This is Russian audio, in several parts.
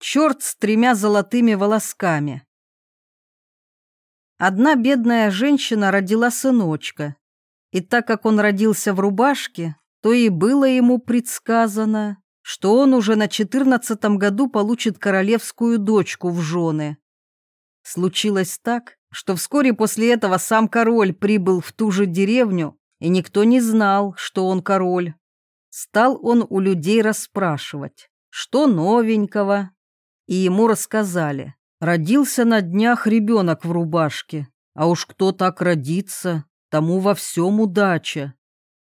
Черт с тремя золотыми волосками. Одна бедная женщина родила сыночка, и так как он родился в рубашке, то и было ему предсказано, что он уже на четырнадцатом году получит королевскую дочку в жены. Случилось так, что вскоре после этого сам король прибыл в ту же деревню, и никто не знал, что он король. Стал он у людей расспрашивать, что новенького, и ему рассказали. Родился на днях ребенок в рубашке, а уж кто так родится, тому во всем удача.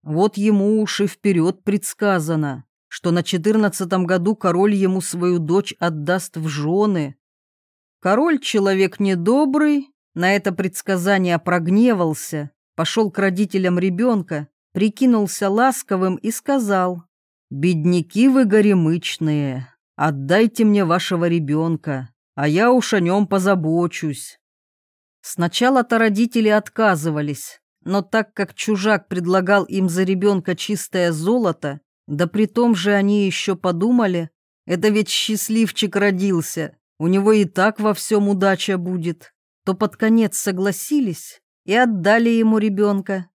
Вот ему уж и вперед предсказано, что на четырнадцатом году король ему свою дочь отдаст в жены. Король человек недобрый, на это предсказание прогневался, пошел к родителям ребенка, прикинулся ласковым и сказал, «Бедняки вы горемычные, отдайте мне вашего ребенка, а я уж о нем позабочусь». Сначала-то родители отказывались, но так как чужак предлагал им за ребенка чистое золото, да при том же они еще подумали, это ведь счастливчик родился, у него и так во всем удача будет, то под конец согласились и отдали ему ребенка.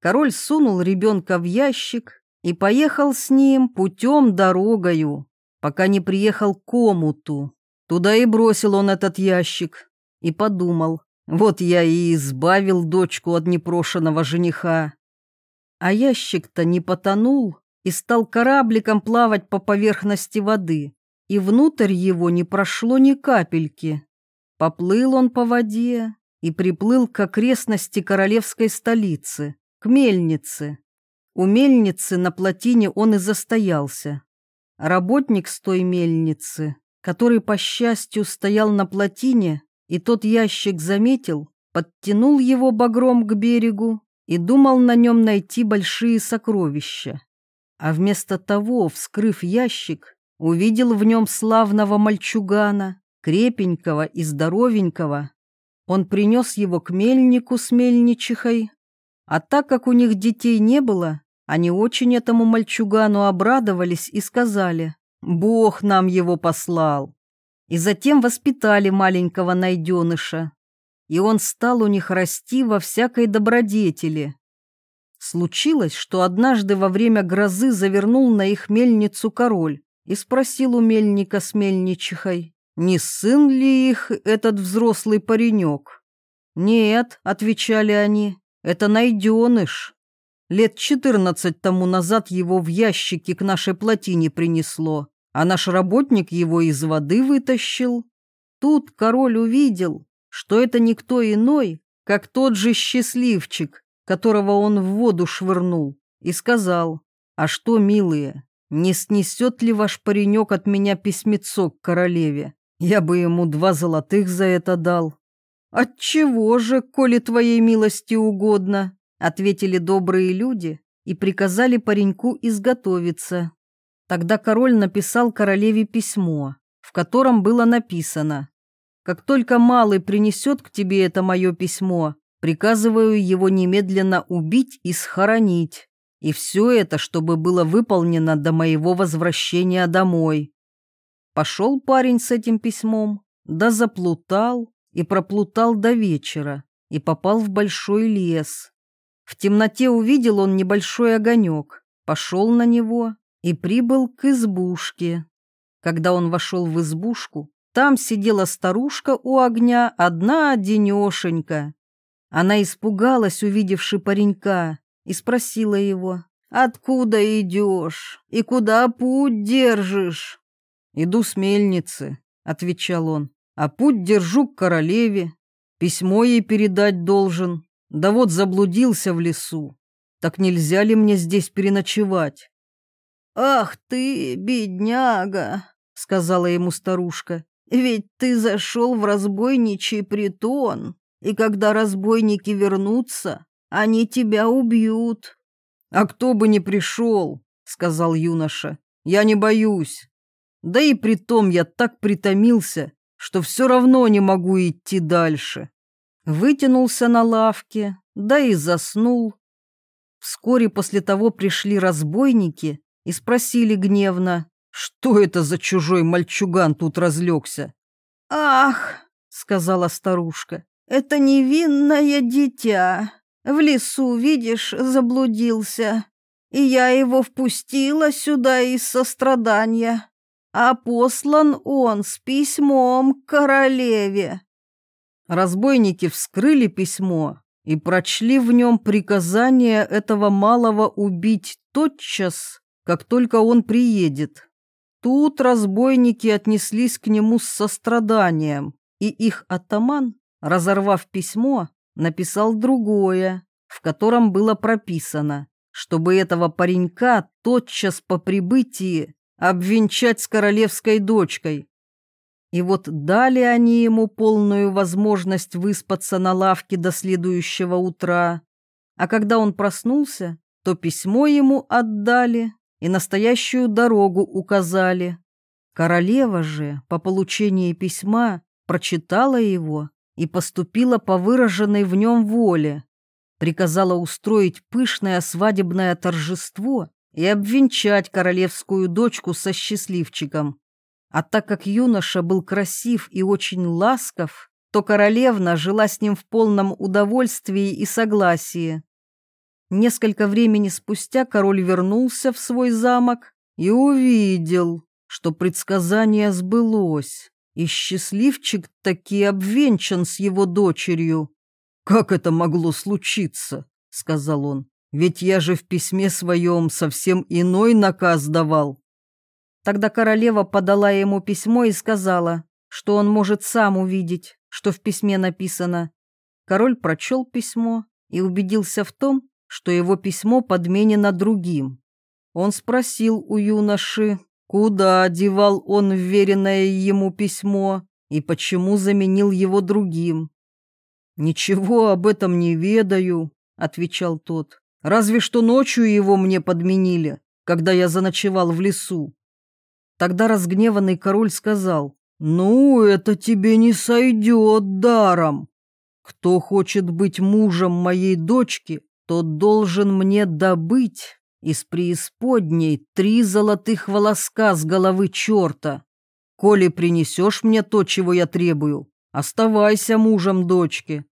Король сунул ребенка в ящик и поехал с ним путем дорогою, пока не приехал к омуту. Туда и бросил он этот ящик и подумал, вот я и избавил дочку от непрошенного жениха. А ящик-то не потонул и стал корабликом плавать по поверхности воды, и внутрь его не прошло ни капельки. Поплыл он по воде и приплыл к окрестности королевской столицы, к мельнице. У мельницы на плотине он и застоялся. Работник с той мельницы, который, по счастью, стоял на плотине, и тот ящик заметил, подтянул его багром к берегу и думал на нем найти большие сокровища. А вместо того, вскрыв ящик, увидел в нем славного мальчугана, крепенького и здоровенького. Он принес его к мельнику с мельничихой, а так как у них детей не было, они очень этому мальчугану обрадовались и сказали, «Бог нам его послал». И затем воспитали маленького найденыша, и он стал у них расти во всякой добродетели. Случилось, что однажды во время грозы завернул на их мельницу король и спросил у мельника с мельничихой, не сын ли их этот взрослый паренек? Нет, отвечали они, это найденыш. Лет четырнадцать тому назад его в ящике к нашей плотине принесло, а наш работник его из воды вытащил. Тут король увидел, что это никто иной, как тот же счастливчик, которого он в воду швырнул, и сказал, «А что, милые, не снесет ли ваш паренек от меня письмецо к королеве? Я бы ему два золотых за это дал. Отчего же, коли твоей милости угодно, ответили добрые люди и приказали пареньку изготовиться. Тогда король написал королеве письмо, в котором было написано «Как только малый принесет к тебе это мое письмо, приказываю его немедленно убить и схоронить, и все это, чтобы было выполнено до моего возвращения домой». Пошел парень с этим письмом, да заплутал и проплутал до вечера и попал в большой лес. В темноте увидел он небольшой огонек, пошел на него и прибыл к избушке. Когда он вошел в избушку, там сидела старушка у огня, одна одинешенька. Она испугалась, увидевши паренька, и спросила его, «Откуда идешь и куда путь держишь?» «Иду с мельницы», — отвечал он, — «а путь держу к королеве. Письмо ей передать должен. Да вот заблудился в лесу. Так нельзя ли мне здесь переночевать?» «Ах ты, бедняга!» — сказала ему старушка. «Ведь ты зашел в разбойничий притон, и когда разбойники вернутся, они тебя убьют». «А кто бы ни пришел», — сказал юноша, — «я не боюсь. Да и при том я так притомился, что все равно не могу идти дальше. Вытянулся на лавке, да и заснул. Вскоре после того пришли разбойники и спросили гневно, Что это за чужой мальчуган тут разлегся? «Ах!» — сказала старушка. «Это невинное дитя. В лесу, видишь, заблудился. И я его впустила сюда из сострадания. А послан он с письмом к королеве». Разбойники вскрыли письмо и прочли в нем приказание этого малого убить тотчас, как только он приедет. Тут разбойники отнеслись к нему с состраданием, и их атаман, разорвав письмо, написал другое, в котором было прописано, чтобы этого паренька тотчас по прибытии обвенчать с королевской дочкой. И вот дали они ему полную возможность выспаться на лавке до следующего утра. А когда он проснулся, то письмо ему отдали и настоящую дорогу указали. Королева же по получении письма прочитала его и поступила по выраженной в нем воле. Приказала устроить пышное свадебное торжество и обвенчать королевскую дочку со счастливчиком. А так как юноша был красив и очень ласков, то королевна жила с ним в полном удовольствии и согласии. Несколько времени спустя король вернулся в свой замок и увидел, что предсказание сбылось, и счастливчик таки обвенчан с его дочерью. «Как это могло случиться?» — сказал он. «Ведь я же в письме своем совсем иной наказ давал». Тогда королева подала ему письмо и сказала, что он может сам увидеть, что в письме написано. Король прочел письмо и убедился в том, что его письмо подменено другим. Он спросил у юноши, куда одевал он вверенное ему письмо и почему заменил его другим. «Ничего об этом не ведаю», — отвечал тот. «Разве что ночью его мне подменили, когда я заночевал в лесу. Тогда разгневанный король сказал, «Ну, это тебе не сойдет даром. Кто хочет быть мужем моей дочки, тот должен мне добыть из преисподней три золотых волоска с головы черта. Коли принесешь мне то, чего я требую, оставайся мужем дочки».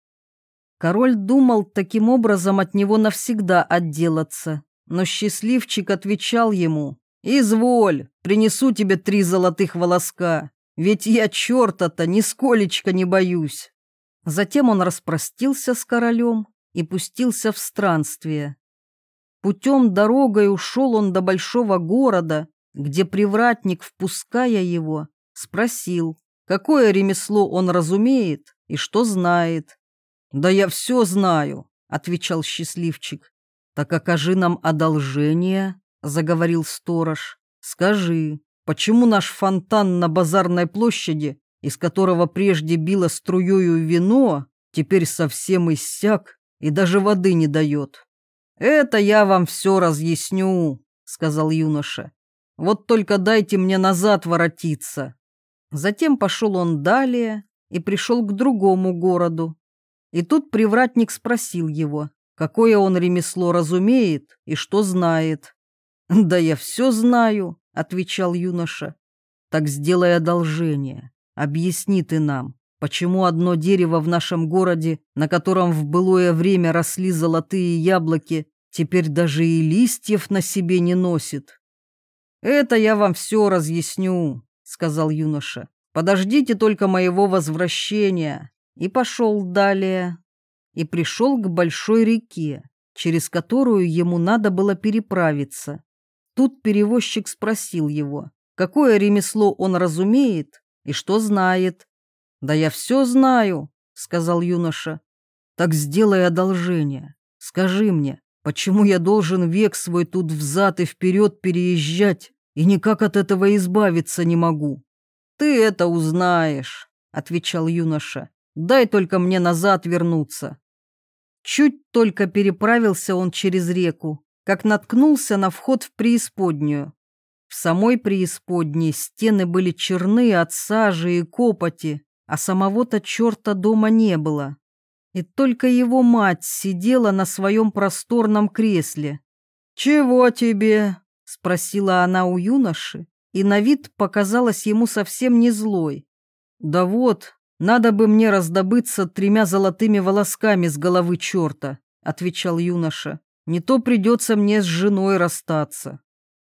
Король думал таким образом от него навсегда отделаться, но счастливчик отвечал ему, «Изволь, принесу тебе три золотых волоска, ведь я черта-то нисколечко не боюсь». Затем он распростился с королем и пустился в странствие. Путем дорогой ушел он до большого города, где привратник, впуская его, спросил, какое ремесло он разумеет и что знает. «Да я все знаю», — отвечал счастливчик. «Так окажи нам одолжение», — заговорил сторож. «Скажи, почему наш фонтан на базарной площади, из которого прежде било струёю вино, теперь совсем иссяк и даже воды не дает?» «Это я вам все разъясню», — сказал юноша. «Вот только дайте мне назад воротиться». Затем пошел он далее и пришел к другому городу. И тут привратник спросил его, какое он ремесло разумеет и что знает. «Да я все знаю», — отвечал юноша. «Так сделай одолжение. Объясни ты нам, почему одно дерево в нашем городе, на котором в былое время росли золотые яблоки, теперь даже и листьев на себе не носит?» «Это я вам все разъясню», — сказал юноша. «Подождите только моего возвращения». И пошел далее. И пришел к большой реке, через которую ему надо было переправиться. Тут перевозчик спросил его, какое ремесло он разумеет и что знает. «Да я все знаю», — сказал юноша. «Так сделай одолжение. Скажи мне, почему я должен век свой тут взад и вперед переезжать и никак от этого избавиться не могу?» «Ты это узнаешь», — отвечал юноша. «Дай только мне назад вернуться». Чуть только переправился он через реку, как наткнулся на вход в преисподнюю. В самой преисподней стены были черны от сажи и копоти, а самого-то черта дома не было. И только его мать сидела на своем просторном кресле. «Чего тебе?» — спросила она у юноши, и на вид показалась ему совсем не злой. «Да вот, надо бы мне раздобыться тремя золотыми волосками с головы черта», — отвечал юноша. «Не то придется мне с женой расстаться».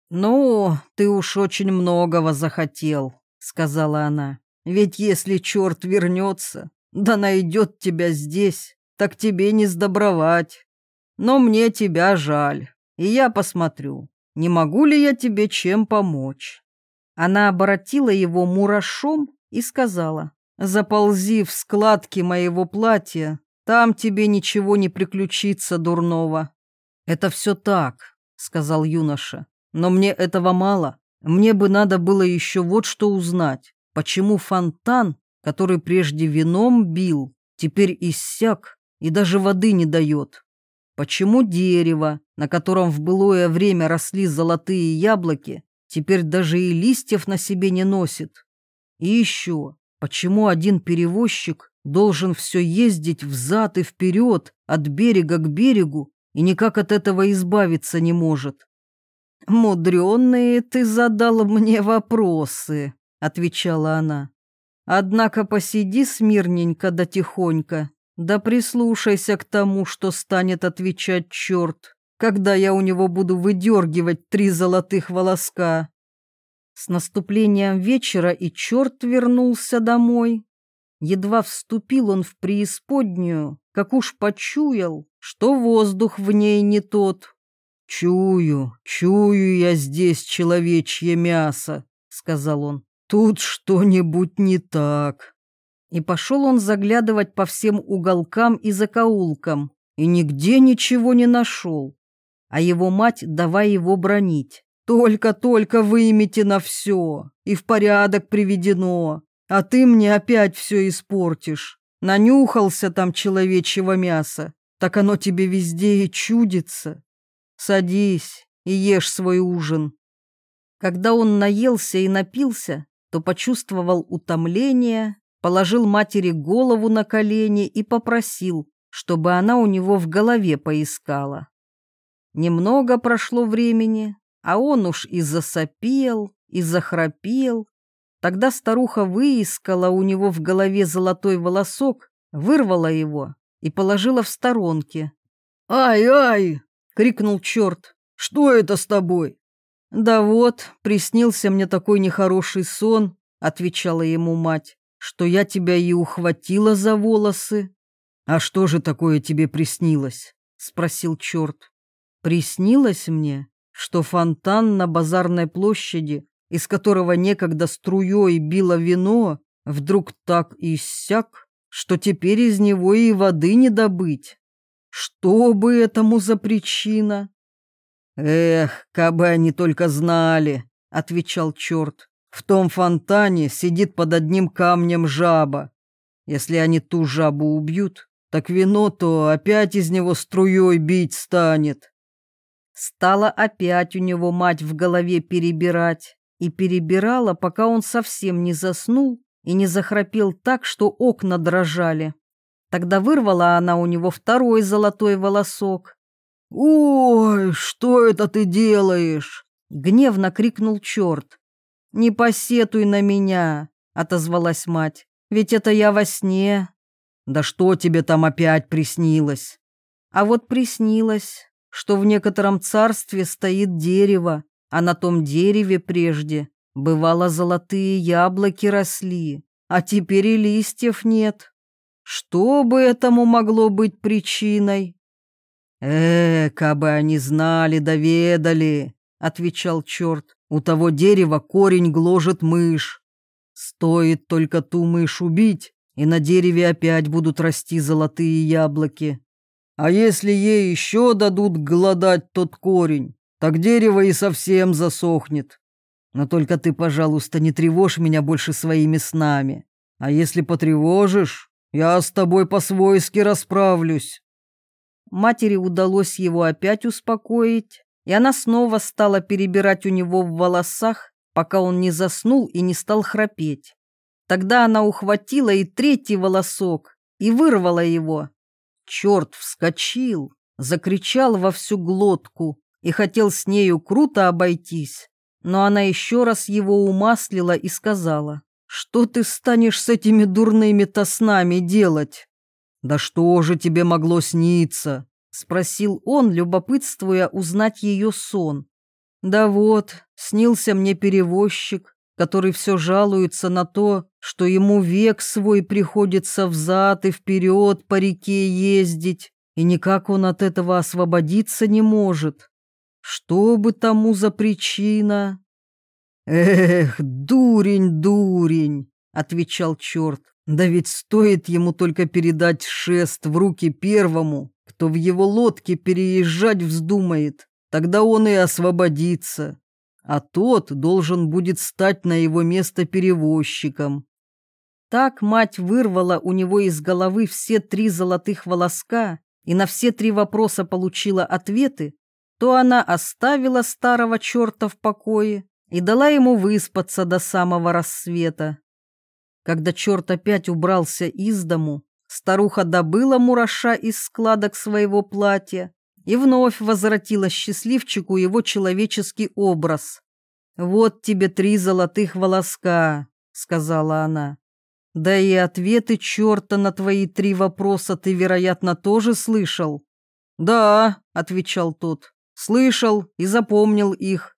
«Ну, ты уж очень многого захотел», — сказала она. «Ведь если черт вернется, да найдет тебя здесь, так тебе не сдобровать. Но мне тебя жаль, и я посмотрю, не могу ли я тебе чем помочь». Она оборотила его мурашом и сказала, «Заползи в складки моего платья, там тебе ничего не приключится дурного». «Это все так», — сказал юноша, «но мне этого мало. Мне бы надо было еще вот что узнать, почему фонтан, который прежде вином бил, теперь иссяк и даже воды не дает. Почему дерево, на котором в былое время росли золотые яблоки, теперь даже и листьев на себе не носит? И еще, почему один перевозчик должен все ездить взад и вперед, от берега к берегу, и никак от этого избавиться не может? «Мудренные ты задал мне вопросы», — отвечала она. «Однако посиди смирненько да тихонько, да прислушайся к тому, что станет отвечать черт, когда я у него буду выдергивать три золотых волоска. С наступлением вечера и черт вернулся домой. Едва вступил он в преисподнюю, как уж почуял, что воздух в ней не тот. «Чую, чую я здесь человечье мясо», — сказал он. «Тут что-нибудь не так». И пошел он заглядывать по всем уголкам и закоулкам, и нигде ничего не нашел. А его мать давай его бронить. «Только-только вымите на все, и в порядок приведено, а ты мне опять все испортишь. Нанюхался там человечьего мяса, так оно тебе везде и чудится. Садись и ешь свой ужин». Когда он наелся и напился, то почувствовал утомление положил матери голову на колени и попросил, чтобы она у него в голове поискала. Немного прошло времени, а он уж и засопел, и захрапел. Тогда старуха выискала у него в голове золотой волосок, вырвала его и положила в сторонке. «Ай-ай!» — крикнул черт. «Что это с тобой?» «Да вот, приснился мне такой нехороший сон», — отвечала ему мать что я тебя и ухватила за волосы. А что же такое тебе приснилось? Спросил черт. Приснилось мне, что фонтан на базарной площади, из которого некогда струей било вино, вдруг так иссяк, что теперь из него и воды не добыть. Что бы этому за причина? Эх, кабы они только знали, отвечал черт. В том фонтане сидит под одним камнем жаба. Если они ту жабу убьют, так вино то опять из него струей бить станет. Стала опять у него мать в голове перебирать, и перебирала, пока он совсем не заснул и не захрапел так, что окна дрожали. Тогда вырвала она у него второй золотой волосок. «Ой, что это ты делаешь?» — гневно крикнул черт. «Не посетуй на меня», — отозвалась мать, — «ведь это я во сне». «Да что тебе там опять приснилось?» «А вот приснилось, что в некотором царстве стоит дерево, а на том дереве прежде, бывало, золотые яблоки росли, а теперь и листьев нет. Что бы этому могло быть причиной?» «Э, кабы они знали, доведали», — отвечал черт. У того дерева корень гложет мышь. Стоит только ту мышь убить, и на дереве опять будут расти золотые яблоки. А если ей еще дадут голодать тот корень, так дерево и совсем засохнет. Но только ты, пожалуйста, не тревожь меня больше своими снами. А если потревожишь, я с тобой по-свойски расправлюсь. Матери удалось его опять успокоить, и она снова стала перебирать у него в волосах, пока он не заснул и не стал храпеть. Тогда она ухватила и третий волосок и вырвала его. Черт вскочил, закричал во всю глотку и хотел с нею круто обойтись. но она еще раз его умаслила и сказала, «Что ты станешь с этими дурными-то снами делать?» «Да что же тебе могло сниться?» — спросил он, любопытствуя узнать ее сон. «Да вот, снился мне перевозчик, который все жалуется на то, что ему век свой приходится взад и вперед по реке ездить, и никак он от этого освободиться не может. Что бы тому за причина?» «Эх, дурень, дурень!» — отвечал черт. «Да ведь стоит ему только передать шест в руки первому, кто в его лодке переезжать вздумает, тогда он и освободится, а тот должен будет стать на его место перевозчиком». Так мать вырвала у него из головы все три золотых волоска и на все три вопроса получила ответы, то она оставила старого черта в покое и дала ему выспаться до самого рассвета. Когда черт опять убрался из дому, старуха добыла мураша из складок своего платья и вновь возвратила счастливчику его человеческий образ. «Вот тебе три золотых волоска», — сказала она. «Да и ответы черта на твои три вопроса ты, вероятно, тоже слышал?» «Да», — отвечал тот, — «слышал и запомнил их.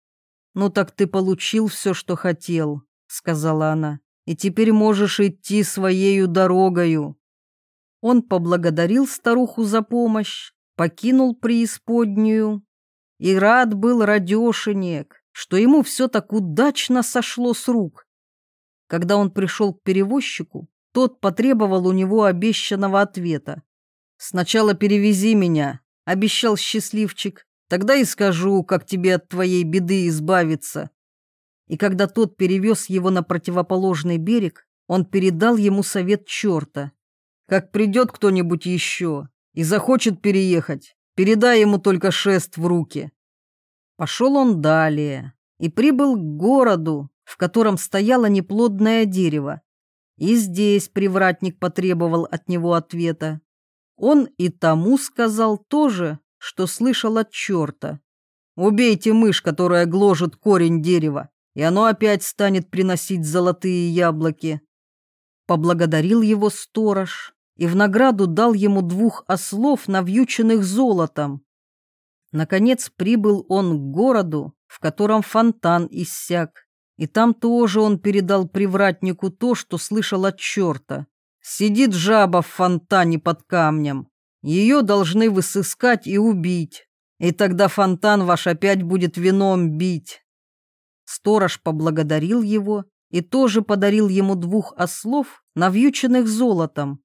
«Ну так ты получил все, что хотел», — сказала она, «и теперь можешь идти своею дорогою». Он поблагодарил старуху за помощь, покинул преисподнюю и рад был радешенек, что ему все так удачно сошло с рук. Когда он пришел к перевозчику, тот потребовал у него обещанного ответа. «Сначала перевези меня», — обещал счастливчик, Тогда и скажу, как тебе от твоей беды избавиться». И когда тот перевез его на противоположный берег, он передал ему совет черта. «Как придет кто-нибудь еще и захочет переехать, передай ему только шест в руки». Пошел он далее и прибыл к городу, в котором стояло неплодное дерево. И здесь привратник потребовал от него ответа. Он и тому сказал тоже, что слышал от черта. Убейте мышь, которая гложет корень дерева, и оно опять станет приносить золотые яблоки. Поблагодарил его сторож и в награду дал ему двух ослов, навьюченных золотом. Наконец прибыл он к городу, в котором фонтан иссяк, и там тоже он передал привратнику то, что слышал от черта. Сидит жаба в фонтане под камнем, ее должны вы сыскать и убить, и тогда фонтан ваш опять будет вином бить. Сторож поблагодарил его и тоже подарил ему двух ослов, навьюченных золотом.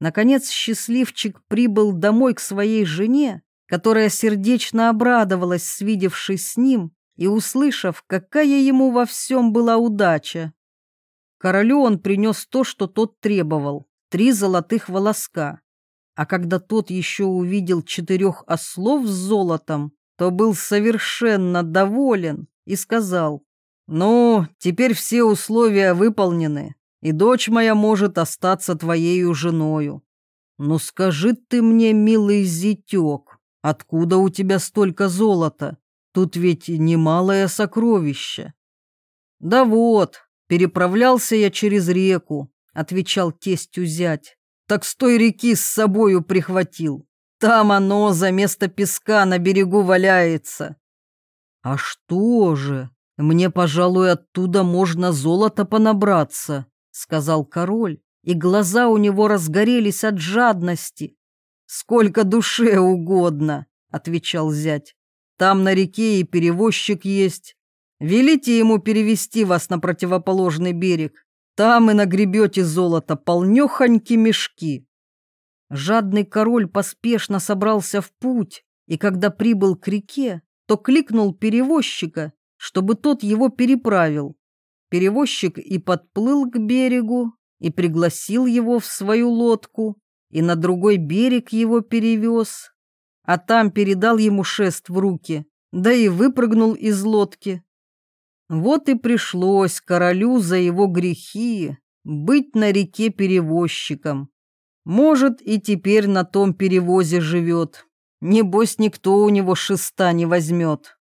Наконец счастливчик прибыл домой к своей жене, которая сердечно обрадовалась, свидевшись с ним и услышав, какая ему во всем была удача. Королю он принес то, что тот требовал — три золотых волоска. А когда тот еще увидел четырех ослов с золотом, то был совершенно доволен и сказал, «Ну, теперь все условия выполнены, и дочь моя может остаться твоею женою. Но скажи ты мне, милый зятек, откуда у тебя столько золота? Тут ведь немалое сокровище». «Да вот, переправлялся я через реку», — отвечал тестью зять так с той реки с собою прихватил. Там оно за место песка на берегу валяется. А что же, мне, пожалуй, оттуда можно золото понабраться, сказал король, и глаза у него разгорелись от жадности. Сколько душе угодно, отвечал зять. Там на реке и перевозчик есть. Велите ему перевести вас на противоположный берег. Там и нагребете золото, полнехоньки мешки. Жадный король поспешно собрался в путь, и когда прибыл к реке, то кликнул перевозчика, чтобы тот его переправил. Перевозчик и подплыл к берегу, и пригласил его в свою лодку, и на другой берег его перевез, а там передал ему шест в руки, да и выпрыгнул из лодки. Вот и пришлось королю за его грехи быть на реке перевозчиком. Может, и теперь на том перевозе живет. Небось, никто у него шеста не возьмет.